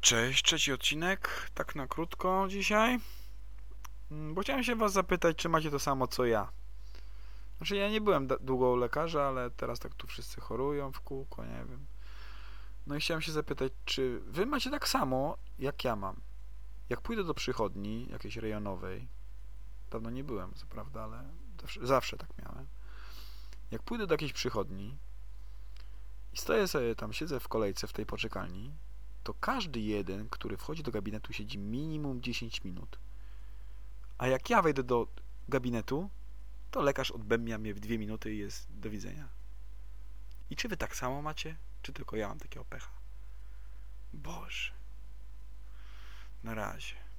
Cześć, trzeci odcinek, tak na krótko dzisiaj. Mm, Bo chciałem się Was zapytać, czy macie to samo co ja. Znaczy, ja nie byłem długo u lekarza, ale teraz tak tu wszyscy chorują w kółko, nie wiem. No i chciałem się zapytać, czy Wy macie tak samo, jak ja mam. Jak pójdę do przychodni jakiejś rejonowej, dawno nie byłem, co prawda, ale zawsze, zawsze tak miałem. Jak pójdę do jakiejś przychodni i stoję sobie tam, siedzę w kolejce w tej poczekalni, to każdy jeden, który wchodzi do gabinetu, siedzi minimum 10 minut. A jak ja wejdę do gabinetu, to lekarz odbębnia mnie w 2 minuty i jest do widzenia. I czy wy tak samo macie, czy tylko ja mam takiego pecha? Boże. Na razie.